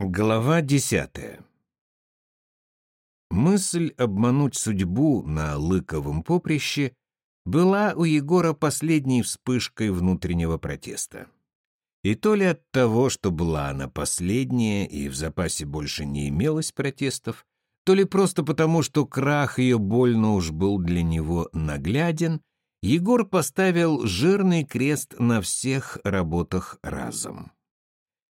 Глава десятая Мысль обмануть судьбу на Лыковом поприще была у Егора последней вспышкой внутреннего протеста. И то ли от того, что была она последняя и в запасе больше не имелось протестов, то ли просто потому, что крах ее больно уж был для него нагляден, Егор поставил жирный крест на всех работах разом.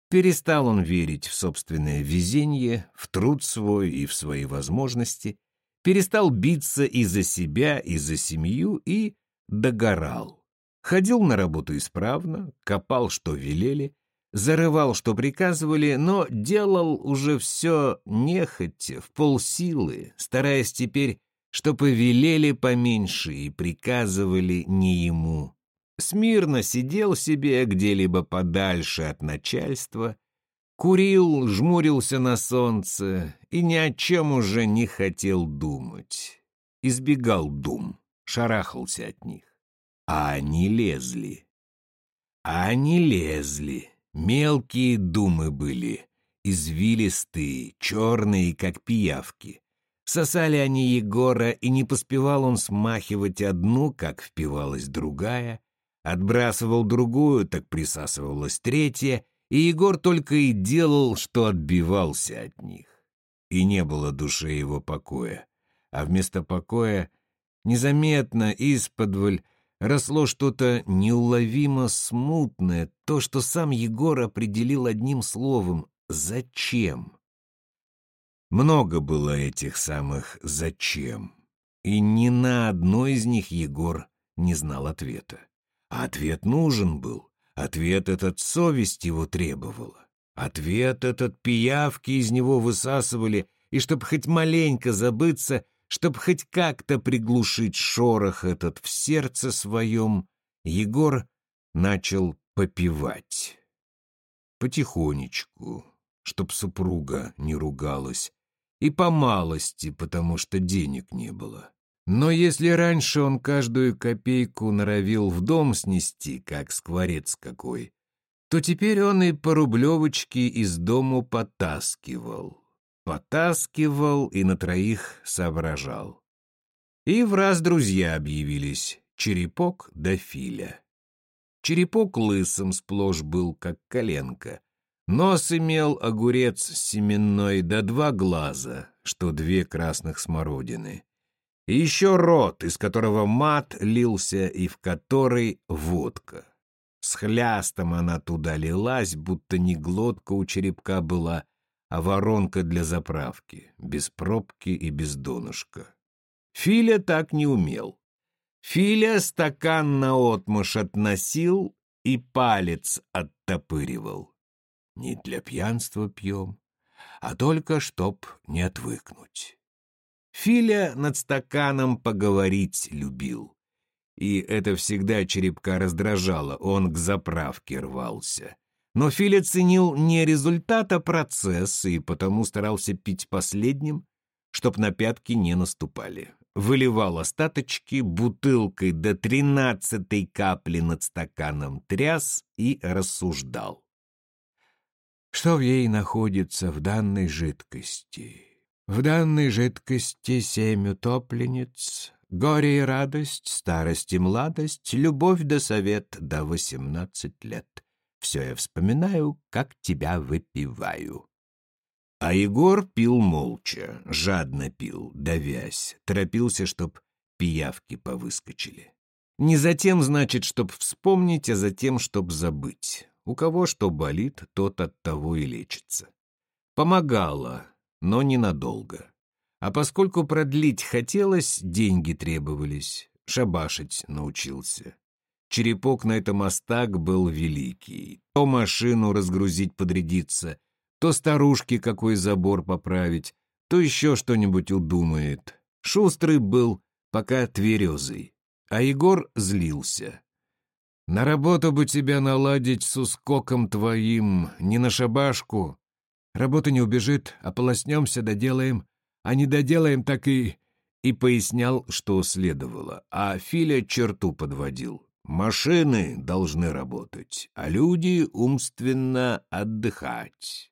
Перестал он верить в собственное везение, в труд свой и в свои возможности, перестал биться и за себя, и за семью, и догорал. Ходил на работу исправно, копал, что велели, зарывал, что приказывали, но делал уже все нехотя, в полсилы, стараясь теперь, чтобы велели поменьше и приказывали не ему, смирно сидел себе где-либо подальше от начальства, курил, жмурился на солнце и ни о чем уже не хотел думать. Избегал дум, шарахался от них. А они лезли. А они лезли. Мелкие думы были, извилистые, черные, как пиявки. Сосали они Егора, и не поспевал он смахивать одну, как впивалась другая, Отбрасывал другую, так присасывалась третья, и Егор только и делал, что отбивался от них. И не было душе его покоя. А вместо покоя незаметно, исподволь, росло что-то неуловимо смутное, то, что сам Егор определил одним словом «зачем?». Много было этих самых «зачем?», и ни на одно из них Егор не знал ответа. Ответ нужен был. Ответ этот совесть его требовала. Ответ этот пиявки из него высасывали, и чтоб хоть маленько забыться, чтоб хоть как-то приглушить шорох этот в сердце своем, Егор начал попивать. Потихонечку, чтоб супруга не ругалась, и по малости, потому что денег не было. Но если раньше он каждую копейку норовил в дом снести, как скворец какой, то теперь он и по рублевочке из дому потаскивал. Потаскивал и на троих соображал. И в раз друзья объявились — Черепок да Филя. Черепок лысым сплошь был, как коленка. Нос имел огурец семенной да два глаза, что две красных смородины. И еще рот, из которого мат лился и в который водка. С хлястом она туда лилась, будто не глотка у черепка была, а воронка для заправки, без пробки и без донышка. Филя так не умел. Филя стакан наотмашь относил и палец оттопыривал. Не для пьянства пьем, а только чтоб не отвыкнуть. Филя над стаканом поговорить любил. И это всегда черепка раздражало, он к заправке рвался. Но Филя ценил не результат, а процесс, и потому старался пить последним, чтоб на пятки не наступали. Выливал остаточки бутылкой до тринадцатой капли над стаканом тряс и рассуждал. Что в ей находится в данной жидкости? В данной жидкости семь утопленниц, горе и радость, старость и младость, любовь да совет до восемнадцать лет. Все я вспоминаю, как тебя выпиваю. А Егор пил молча, жадно пил, давясь, торопился, чтоб пиявки повыскочили. Не затем, значит, чтоб вспомнить, а затем, чтоб забыть. У кого что болит, тот от того и лечится. Помогало, но ненадолго. А поскольку продлить хотелось, деньги требовались, шабашить научился. Черепок на этом остак был великий. То машину разгрузить подрядиться, то старушке какой забор поправить, то еще что-нибудь удумает. Шустрый был, пока тверезый. А Егор злился. «На работу бы тебя наладить с ускоком твоим, не на шабашку, Работа не убежит, ополоснемся, доделаем. А не доделаем, так и...» И пояснял, что следовало. А Филя черту подводил. «Машины должны работать, а люди умственно отдыхать».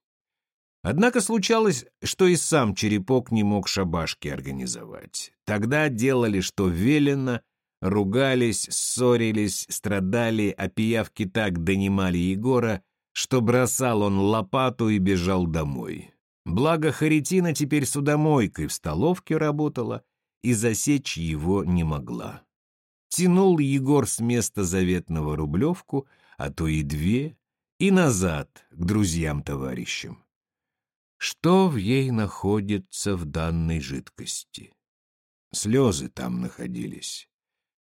Однако случалось, что и сам черепок не мог шабашки организовать. Тогда делали, что велено, ругались, ссорились, страдали, а пиявки так донимали Егора, что бросал он лопату и бежал домой. Благо Харитина теперь судомойкой в столовке работала и засечь его не могла. Тянул Егор с места заветного рублевку, а то и две, и назад к друзьям-товарищам. Что в ей находится в данной жидкости? Слезы там находились.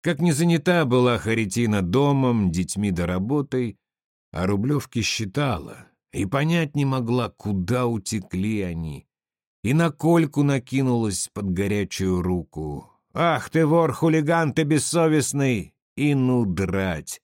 Как не занята была Харитина домом, детьми да работой, а рублевки считала и понять не могла, куда утекли они. И на кольку накинулась под горячую руку. «Ах ты, вор-хулиган, ты бессовестный!» И ну драть!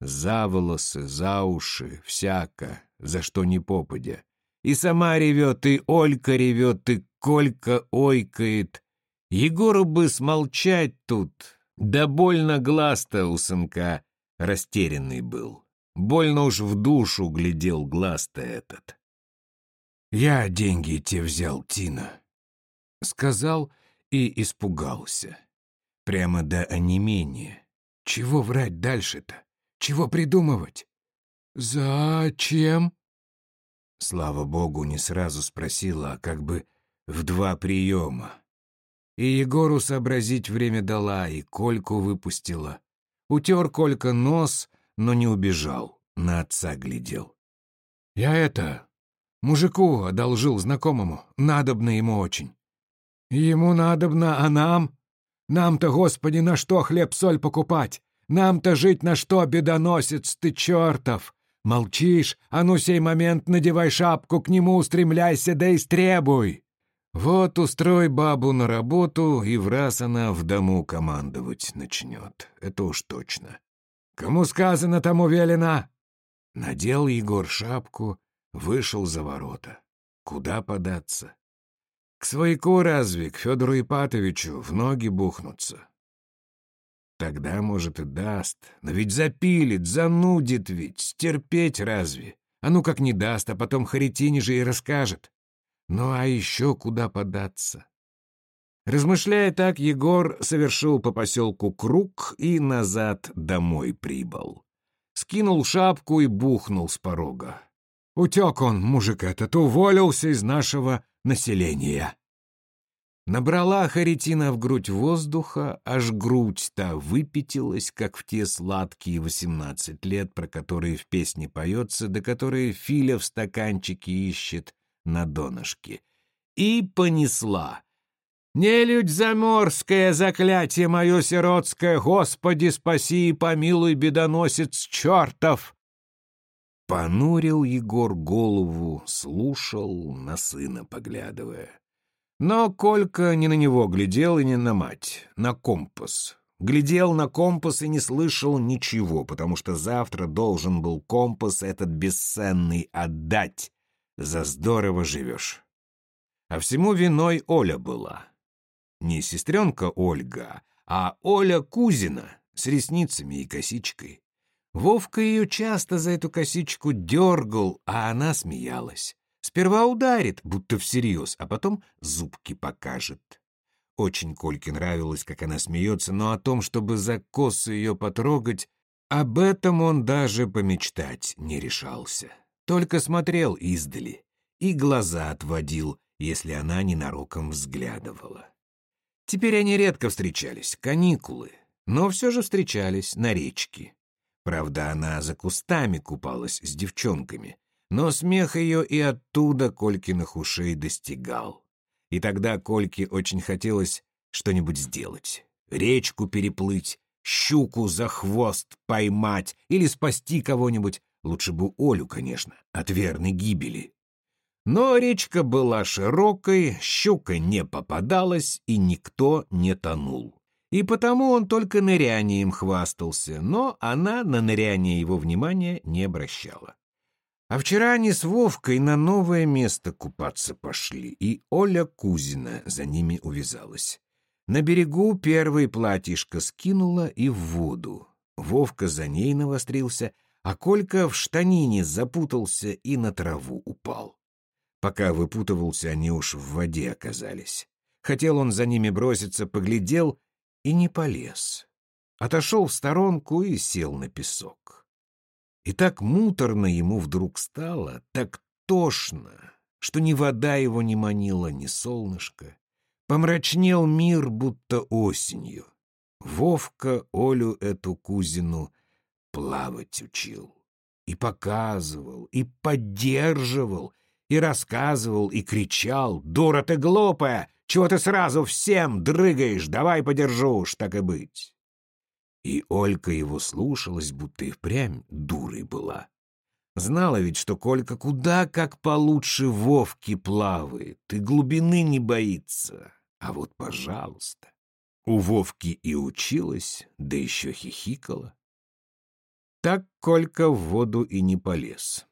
За волосы, за уши, всяко, за что ни попадя. И сама ревет, и Олька ревет, и Колька ойкает. Егору бы смолчать тут, да больно глаз-то у сынка растерянный был. Больно уж в душу глядел глаз-то этот. «Я деньги те взял, Тина», — сказал и испугался. Прямо до онемения. Чего врать дальше-то? Чего придумывать? «Зачем?» Слава богу, не сразу спросила, а как бы в два приема. И Егору сообразить время дала, и Кольку выпустила. Утер Колька нос, но не убежал, на отца глядел. «Я это, мужику одолжил знакомому, надобно ему очень». «Ему надобно, а нам? Нам-то, Господи, на что хлеб-соль покупать? Нам-то жить на что, бедоносец ты чертов? Молчишь? А ну сей момент надевай шапку, к нему устремляйся, да истребуй!» Вот устрой бабу на работу, и в раз она в дому командовать начнет. Это уж точно. Кому сказано, тому велено. Надел Егор шапку, вышел за ворота. Куда податься? К свояку разве, к Федору Ипатовичу, в ноги бухнуться. Тогда, может, и даст. Но ведь запилит, занудит ведь, стерпеть разве? А ну как не даст, а потом Харитине же и расскажет. Ну а еще куда податься? Размышляя так, Егор совершил по поселку круг и назад домой прибыл. Скинул шапку и бухнул с порога. Утек он, мужик этот, уволился из нашего населения. Набрала Харитина в грудь воздуха, аж грудь-то выпятилась, как в те сладкие восемнадцать лет, про которые в песне поется, да которые Филя в стаканчике ищет на донышке. И понесла. Нелюдь заморская, заклятие мое сиротское, Господи, спаси и помилуй, бедоносец чертов!» Понурил Егор голову, слушал, на сына поглядывая. Но Колька не на него глядел и не на мать, на компас. Глядел на компас и не слышал ничего, потому что завтра должен был компас этот бесценный отдать. За здорово живешь. А всему виной Оля была. Не сестренка Ольга, а Оля Кузина с ресницами и косичкой. Вовка ее часто за эту косичку дергал, а она смеялась. Сперва ударит, будто всерьез, а потом зубки покажет. Очень Кольке нравилось, как она смеется, но о том, чтобы за косы ее потрогать, об этом он даже помечтать не решался. Только смотрел издали и глаза отводил, если она ненароком взглядывала. Теперь они редко встречались, каникулы, но все же встречались на речке. Правда, она за кустами купалась с девчонками, но смех ее и оттуда Колькиных ушей достигал. И тогда Кольке очень хотелось что-нибудь сделать. Речку переплыть, щуку за хвост поймать или спасти кого-нибудь, лучше бы Олю, конечно, от верной гибели. Но речка была широкой, щука не попадалась, и никто не тонул. И потому он только нырянием хвастался, но она на ныряние его внимания не обращала. А вчера они с Вовкой на новое место купаться пошли, и Оля Кузина за ними увязалась. На берегу первое платьишко скинула и в воду. Вовка за ней навострился, а Колька в штанине запутался и на траву упал. Пока выпутывался, они уж в воде оказались. Хотел он за ними броситься, поглядел и не полез. Отошел в сторонку и сел на песок. И так муторно ему вдруг стало, так тошно, что ни вода его не манила, ни солнышко. Помрачнел мир, будто осенью. Вовка Олю эту кузину плавать учил. И показывал, и поддерживал, и рассказывал, и кричал. «Дура ты глупая! Чего ты сразу всем дрыгаешь? Давай подержу уж, так и быть!» И Олька его слушалась, будто и впрямь дурой была. Знала ведь, что Колька куда как получше Вовки плавает, и глубины не боится. А вот, пожалуйста, у Вовки и училась, да еще хихикала. Так Колька в воду и не полез.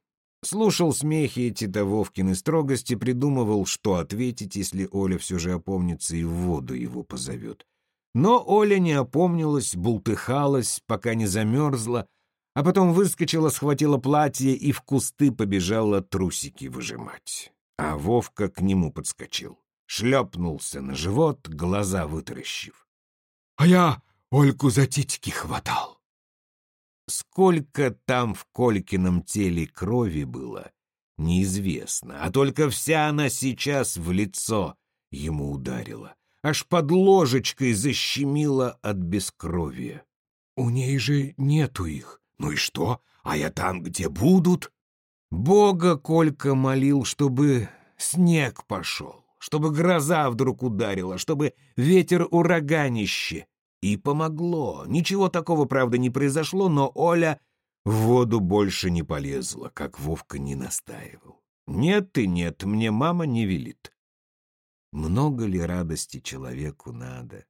Слушал смехи эти до Вовкины строгости, придумывал, что ответить, если Оля все же опомнится и в воду его позовет. Но Оля не опомнилась, бултыхалась, пока не замерзла, а потом выскочила, схватила платье и в кусты побежала трусики выжимать. А Вовка к нему подскочил. Шлепнулся на живот, глаза вытаращив. — А я Ольку за титьки хватал. Сколько там в Колькином теле крови было, неизвестно, а только вся она сейчас в лицо ему ударила, аж под ложечкой защемила от бескровия. У ней же нету их, ну и что? А я там, где будут? Бога Колька молил, чтобы снег пошел, чтобы гроза вдруг ударила, чтобы ветер ураганище. И помогло. Ничего такого, правда, не произошло, но Оля в воду больше не полезла, как Вовка не настаивал. Нет и нет, мне мама не велит. Много ли радости человеку надо?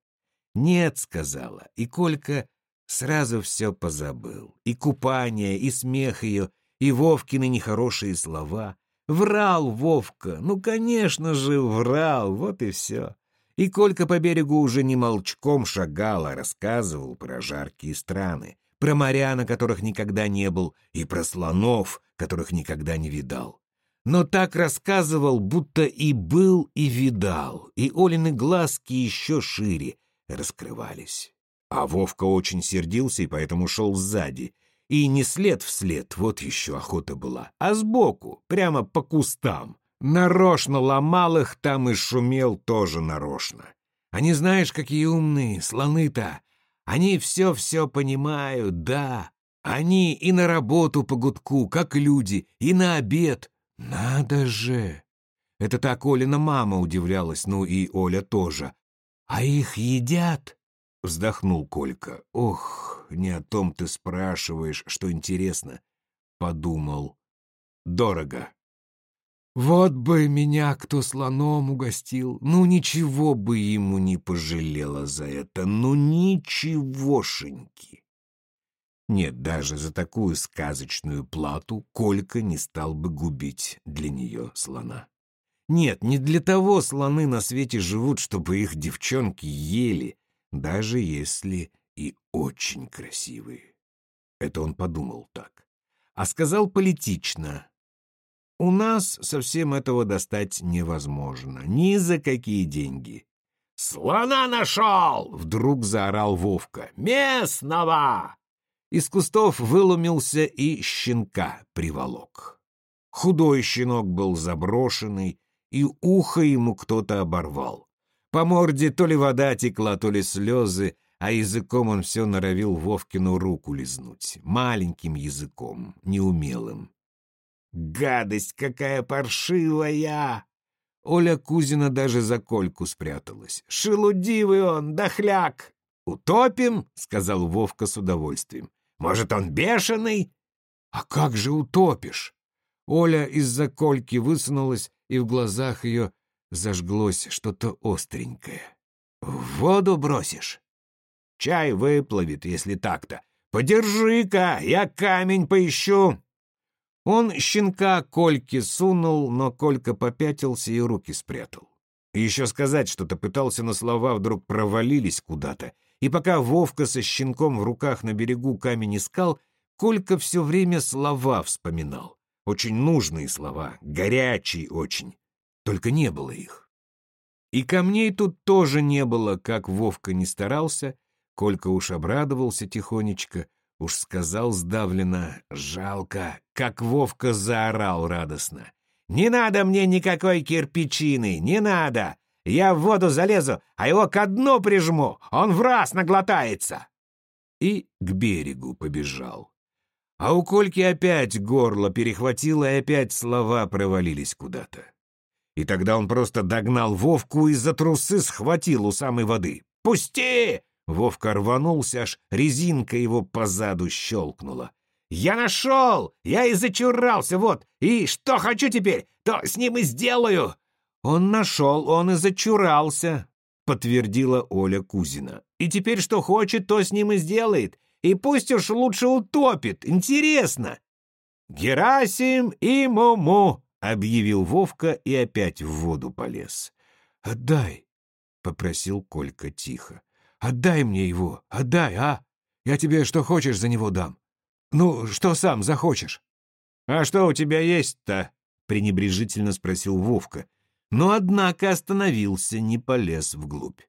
Нет, сказала, и Колька Сразу все позабыл. И купание, и смех ее, и Вовкины нехорошие слова. Врал Вовка, ну, конечно же, врал, вот и все. И Колька по берегу уже не молчком шагал, а рассказывал про жаркие страны, про моря, на которых никогда не был, и про слонов, которых никогда не видал. Но так рассказывал, будто и был, и видал, и Олины глазки еще шире раскрывались. А Вовка очень сердился и поэтому шел сзади. И не след вслед, вот еще охота была, а сбоку, прямо по кустам. Нарочно ломал их там и шумел тоже нарочно. Они знаешь, какие умные, слоны-то. Они все-все понимают, да. Они и на работу по гудку, как люди, и на обед. Надо же! Это так Олина мама удивлялась, ну и Оля тоже. А их едят? Вздохнул Колька. Ох, не о том ты спрашиваешь, что интересно. Подумал. Дорого. Вот бы меня кто слоном угостил. Ну, ничего бы ему не пожалела за это. Ну, ничегошеньки. Нет, даже за такую сказочную плату Колька не стал бы губить для нее слона. Нет, не для того слоны на свете живут, чтобы их девчонки ели, даже если и очень красивые. Это он подумал так. А сказал политично. У нас совсем этого достать невозможно. Ни за какие деньги. «Слона нашел!» — вдруг заорал Вовка. «Местного!» Из кустов выломился и щенка приволок. Худой щенок был заброшенный, и ухо ему кто-то оборвал. По морде то ли вода текла, то ли слезы, а языком он все норовил Вовкину руку лизнуть. Маленьким языком, неумелым. «Гадость какая паршивая!» Оля Кузина даже за кольку спряталась. «Шелудивый он, дохляк!» «Утопим?» — сказал Вовка с удовольствием. «Может, он бешеный?» «А как же утопишь?» Оля из-за кольки высунулась, и в глазах ее зажглось что-то остренькое. «В воду бросишь?» «Чай выплывет, если так-то. Подержи-ка, я камень поищу!» Он щенка Кольке сунул, но Колька попятился и руки спрятал. Еще сказать что-то пытался, но слова вдруг провалились куда-то, и пока Вовка со щенком в руках на берегу камень искал, Колька все время слова вспоминал. очень нужные слова, горячие очень, только не было их. И камней тут тоже не было, как Вовка не старался, Колька уж обрадовался тихонечко, уж сказал сдавленно «жалко», как Вовка заорал радостно. «Не надо мне никакой кирпичины, не надо! Я в воду залезу, а его ко дну прижму, он в раз наглотается!» И к берегу побежал. А у Кольки опять горло перехватило, и опять слова провалились куда-то. И тогда он просто догнал Вовку и за трусы схватил у самой воды. «Пусти!» Вовка рванулся, аж резинка его позаду щелкнула. «Я нашел! Я и зачурался, вот! И что хочу теперь, то с ним и сделаю!» «Он нашел, он и зачурался», — подтвердила Оля Кузина. «И теперь что хочет, то с ним и сделает. И пусть уж лучше утопит. Интересно!» «Герасим и Муму!» — объявил Вовка и опять в воду полез. «Отдай!» — попросил Колька тихо. «Отдай мне его! Отдай, а! Я тебе что хочешь за него дам. Ну, что сам захочешь?» «А что у тебя есть-то?» — пренебрежительно спросил Вовка. Но, однако, остановился, не полез вглубь.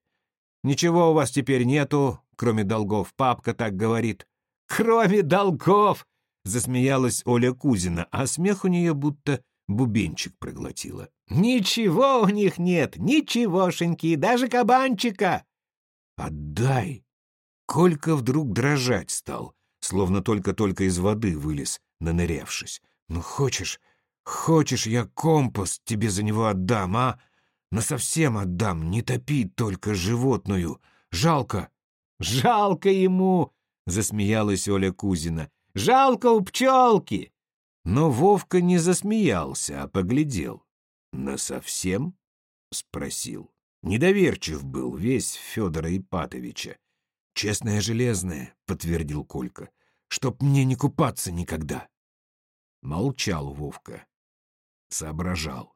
«Ничего у вас теперь нету, кроме долгов, папка так говорит». «Кроме долгов!» — засмеялась Оля Кузина, а смех у нее будто бубенчик проглотила. «Ничего у них нет, ничегошеньки, даже кабанчика!» «Отдай!» Колька вдруг дрожать стал, словно только-только из воды вылез, нанырявшись. «Ну, хочешь, хочешь, я компост тебе за него отдам, а? Насовсем отдам, не топи только животную. Жалко!» «Жалко ему!» — засмеялась Оля Кузина. «Жалко у пчелки!» Но Вовка не засмеялся, а поглядел. «Насовсем?» — спросил. Недоверчив был весь Федора Ипатовича. «Честное железное», — подтвердил Колька, — «чтоб мне не купаться никогда». Молчал Вовка. Соображал.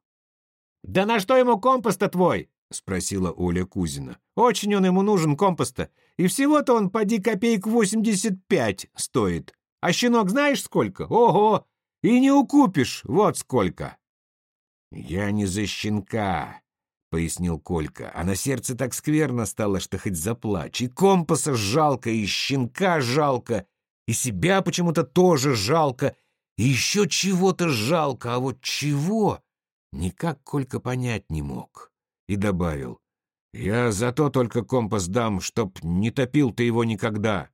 «Да на что ему компоста твой?» — спросила Оля Кузина. «Очень он ему нужен, компоста. И всего-то он, поди, копеек восемьдесят пять стоит. А щенок знаешь сколько? Ого! И не укупишь, вот сколько!» «Я не за щенка», — пояснил Колька, а на сердце так скверно стало, что хоть заплачь. И компаса жалко, и щенка жалко, и себя почему-то тоже жалко, и еще чего-то жалко, а вот чего никак Колька понять не мог. И добавил, «Я зато только компас дам, чтоб не топил ты его никогда».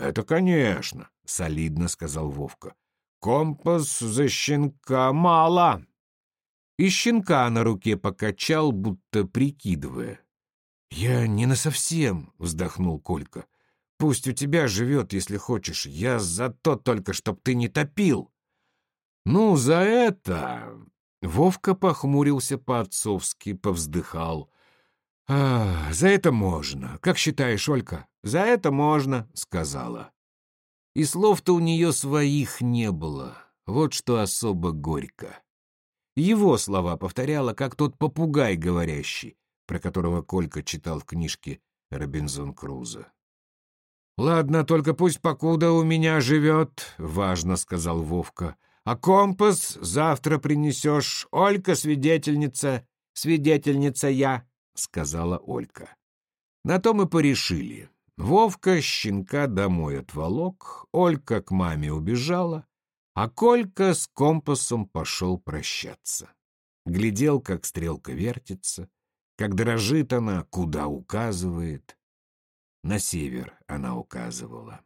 «Это конечно», — солидно сказал Вовка. Компас за щенка мало. И щенка на руке покачал, будто прикидывая. «Я не насовсем», — вздохнул Колька. «Пусть у тебя живет, если хочешь. Я за то только, чтоб ты не топил». «Ну, за это...» Вовка похмурился по-отцовски, повздыхал. «А, за это можно. Как считаешь, Олька?» «За это можно», — сказала. И слов-то у нее своих не было. Вот что особо горько. Его слова повторяла, как тот попугай говорящий, про которого Колька читал в книжке «Робинзон Крузо». «Ладно, только пусть покуда у меня живет», — важно сказал Вовка. «А компас завтра принесешь. Олька свидетельница, свидетельница я», — сказала Олька. На то мы порешили. Вовка щенка домой отволок, Олька к маме убежала, а Колька с компасом пошел прощаться. Глядел, как стрелка вертится, как дрожит она, куда указывает. На север она указывала.